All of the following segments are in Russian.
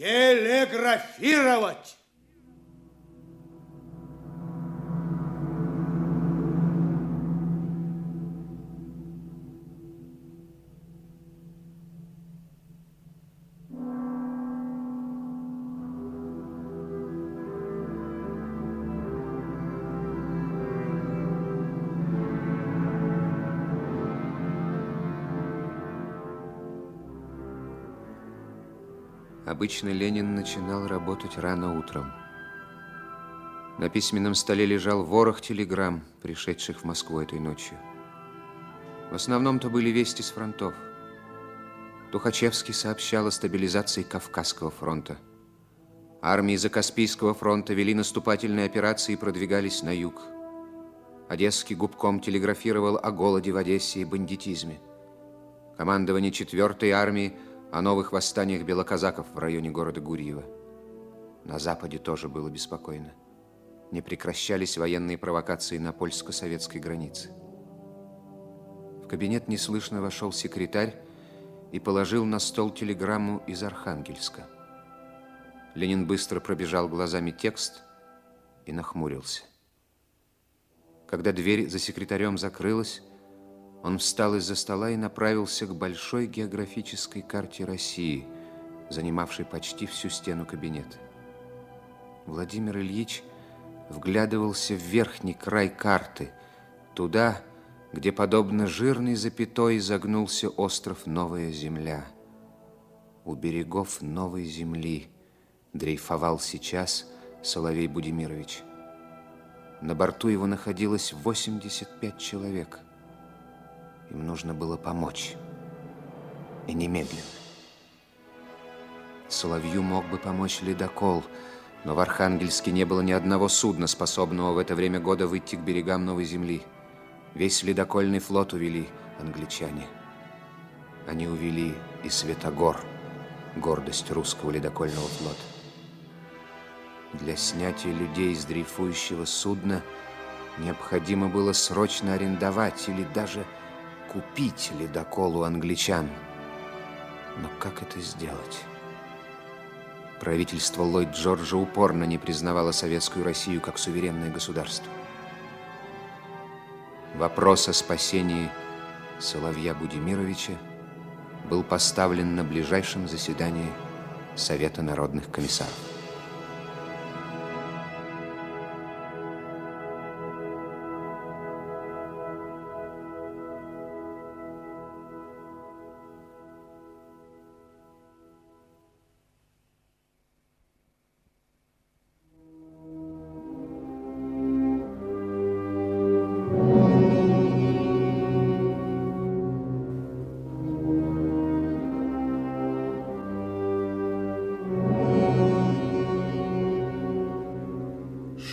телеграфировать. Обычно Ленин начинал работать рано утром. На письменном столе лежал ворох телеграмм, пришедших в Москву этой ночью. В основном-то были вести с фронтов. Тухачевский сообщал о стабилизации Кавказского фронта. Армии Закаспийского фронта вели наступательные операции и продвигались на юг. Одесский губком телеграфировал о голоде в Одессе и бандитизме. Командование 4-й армии – о новых восстаниях белоказаков в районе города Гурьева. На Западе тоже было беспокойно. Не прекращались военные провокации на польско-советской границе. В кабинет неслышно вошел секретарь и положил на стол телеграмму из Архангельска. Ленин быстро пробежал глазами текст и нахмурился. Когда дверь за секретарем закрылась, он встал из-за стола и направился к большой географической карте России, занимавшей почти всю стену кабинета. Владимир Ильич вглядывался в верхний край карты, туда, где, подобно жирной запятой, загнулся остров Новая Земля. У берегов Новой Земли дрейфовал сейчас Соловей Будимирович. На борту его находилось 85 человек – им нужно было помочь. И немедленно. Соловью мог бы помочь ледокол, но в Архангельске не было ни одного судна, способного в это время года выйти к берегам Новой Земли. Весь ледокольный флот увели англичане. Они увели и Светогор, гордость русского ледокольного флота. Для снятия людей с дрейфующего судна необходимо было срочно арендовать или даже купить ледокол у англичан. Но как это сделать? Правительство Ллойд Джорджа упорно не признавало Советскую Россию как суверенное государство. Вопрос о спасении Соловья Будимировича был поставлен на ближайшем заседании Совета народных комиссаров.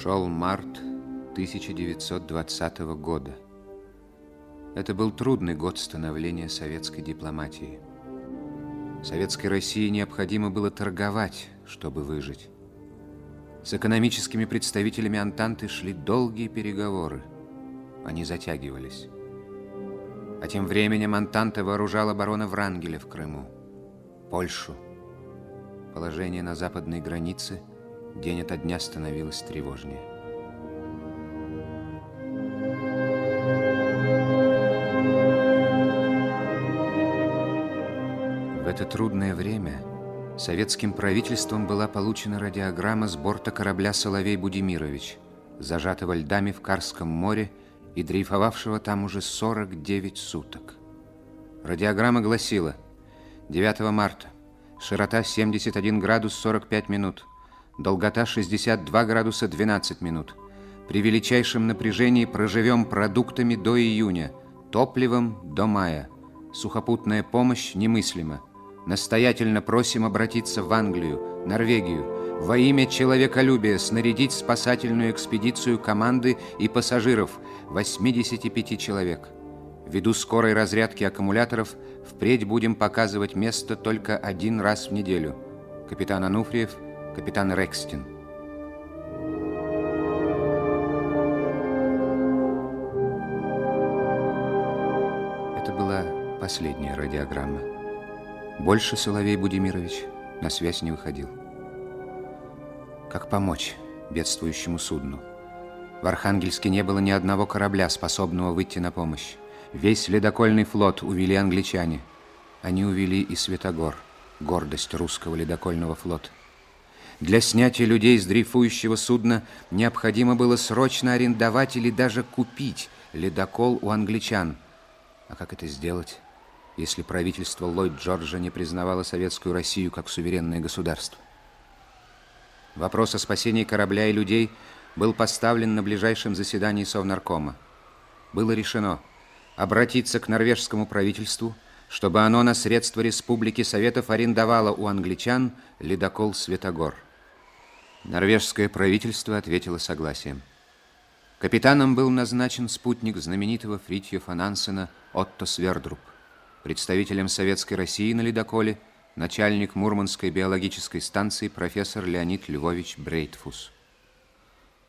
Шел март 1920 года. Это был трудный год становления советской дипломатии. Советской России необходимо было торговать, чтобы выжить. С экономическими представителями Антанты шли долгие переговоры. Они затягивались. А тем временем Антанта вооружала барона Врангеля в Крыму, Польшу. Положение на западной границе – день ото дня становилось тревожнее. В это трудное время советским правительством была получена радиограмма с борта корабля «Соловей Будимирович», зажатого льдами в Карском море и дрейфовавшего там уже 49 суток. Радиограмма гласила 9 марта, широта 71 градус 45 минут, Долгота 62 градуса 12 минут. При величайшем напряжении проживем продуктами до июня, топливом до мая. Сухопутная помощь немыслима. Настоятельно просим обратиться в Англию, Норвегию, во имя человеколюбия снарядить спасательную экспедицию команды и пассажиров 85 человек. Ввиду скорой разрядки аккумуляторов впредь будем показывать место только один раз в неделю. Капитан Ануфриев – капитан Рекстин. Это была последняя радиограмма. Больше Соловей Будимирович на связь не выходил. Как помочь бедствующему судну? В Архангельске не было ни одного корабля, способного выйти на помощь. Весь ледокольный флот увели англичане. Они увели и Светогор, гордость русского ледокольного флота. Для снятия людей с дрейфующего судна необходимо было срочно арендовать или даже купить ледокол у англичан. А как это сделать, если правительство Ллойд Джорджа не признавало Советскую Россию как суверенное государство? Вопрос о спасении корабля и людей был поставлен на ближайшем заседании Совнаркома. Было решено обратиться к норвежскому правительству, чтобы оно на средства Республики Советов арендовало у англичан ледокол «Светогор». Норвежское правительство ответило согласием. Капитаном был назначен спутник знаменитого Фритьёфа Нансена Отто Свердруб. Представителем Советской России на ледоколе начальник Мурманской биологической станции профессор Леонид Львович Брейтфус.